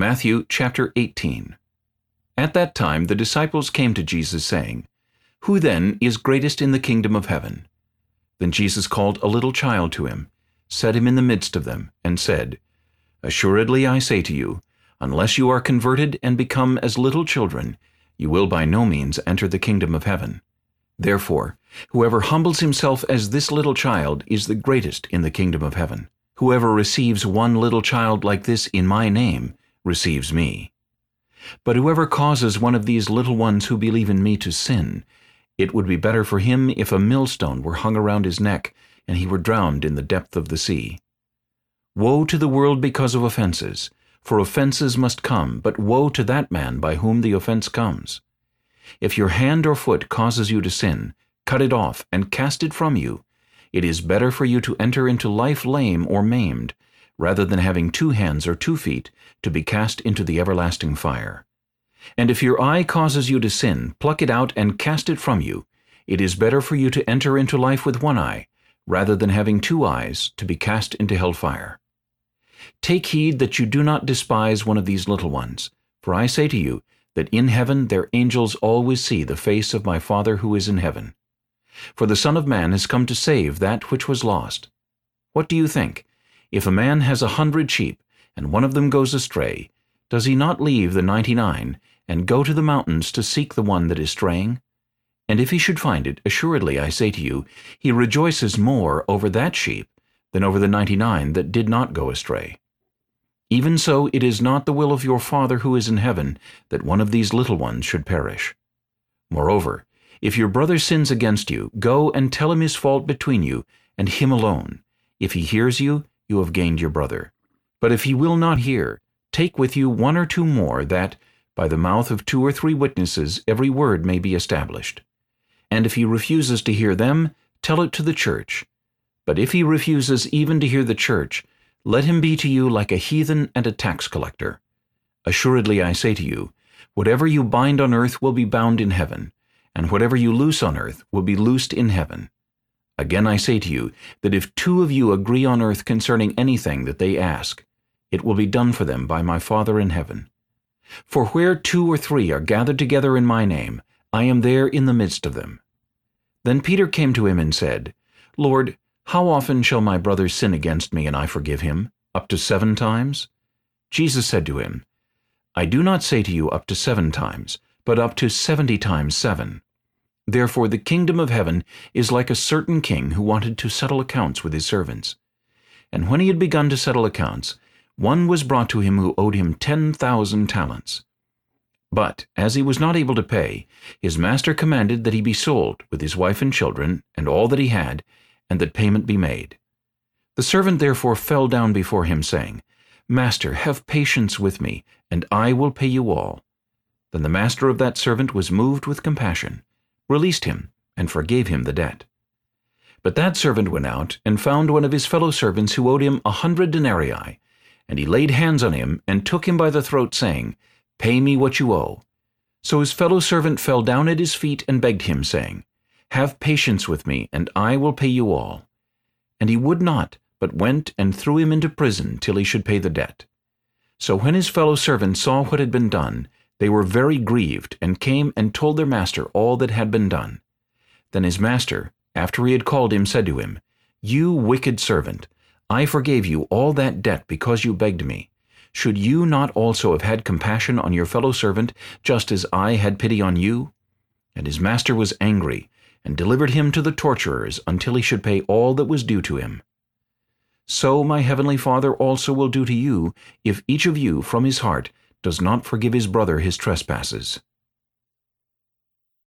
Matthew chapter 18 At that time the disciples came to Jesus, saying, Who then is greatest in the kingdom of heaven? Then Jesus called a little child to him, set him in the midst of them, and said, Assuredly I say to you, unless you are converted and become as little children, you will by no means enter the kingdom of heaven. Therefore, whoever humbles himself as this little child is the greatest in the kingdom of heaven. Whoever receives one little child like this in my name receives me. But whoever causes one of these little ones who believe in me to sin, it would be better for him if a millstone were hung around his neck and he were drowned in the depth of the sea. Woe to the world because of offenses, for offenses must come, but woe to that man by whom the offense comes. If your hand or foot causes you to sin, cut it off and cast it from you. It is better for you to enter into life lame or maimed, rather than having two hands or two feet, to be cast into the everlasting fire. And if your eye causes you to sin, pluck it out and cast it from you. It is better for you to enter into life with one eye, rather than having two eyes, to be cast into hell fire. Take heed that you do not despise one of these little ones, for I say to you, that in heaven their angels always see the face of my Father who is in heaven. For the Son of Man has come to save that which was lost. What do you think? If a man has a hundred sheep, and one of them goes astray, does he not leave the ninety-nine, and go to the mountains to seek the one that is straying? And if he should find it, assuredly I say to you, he rejoices more over that sheep than over the ninety-nine that did not go astray. Even so it is not the will of your Father who is in heaven that one of these little ones should perish. Moreover, if your brother sins against you, go and tell him his fault between you, and him alone. If he hears you, you have gained your brother. But if he will not hear, take with you one or two more, that, by the mouth of two or three witnesses, every word may be established. And if he refuses to hear them, tell it to the church. But if he refuses even to hear the church, let him be to you like a heathen and a tax collector. Assuredly I say to you, whatever you bind on earth will be bound in heaven, and whatever you loose on earth will be loosed in heaven. Again I say to you, that if two of you agree on earth concerning anything that they ask, it will be done for them by my Father in heaven. For where two or three are gathered together in my name, I am there in the midst of them. Then Peter came to him and said, Lord, how often shall my brother sin against me and I forgive him? Up to seven times? Jesus said to him, I do not say to you up to seven times, but up to seventy times seven. Therefore the kingdom of heaven is like a certain king who wanted to settle accounts with his servants. And when he had begun to settle accounts, one was brought to him who owed him ten thousand talents. But, as he was not able to pay, his master commanded that he be sold, with his wife and children, and all that he had, and that payment be made. The servant therefore fell down before him, saying, Master, have patience with me, and I will pay you all. Then the master of that servant was moved with compassion, released him, and forgave him the debt. But that servant went out, and found one of his fellow servants who owed him a hundred denarii, and he laid hands on him, and took him by the throat, saying, Pay me what you owe. So his fellow servant fell down at his feet and begged him, saying, Have patience with me, and I will pay you all. And he would not, but went and threw him into prison till he should pay the debt. So when his fellow servants saw what had been done, they were very grieved, and came and told their master all that had been done. Then his master, after he had called him, said to him, You wicked servant, I forgave you all that debt because you begged me. Should you not also have had compassion on your fellow servant, just as I had pity on you? And his master was angry, and delivered him to the torturers until he should pay all that was due to him. So my heavenly Father also will do to you, if each of you from his heart does not forgive his brother his trespasses.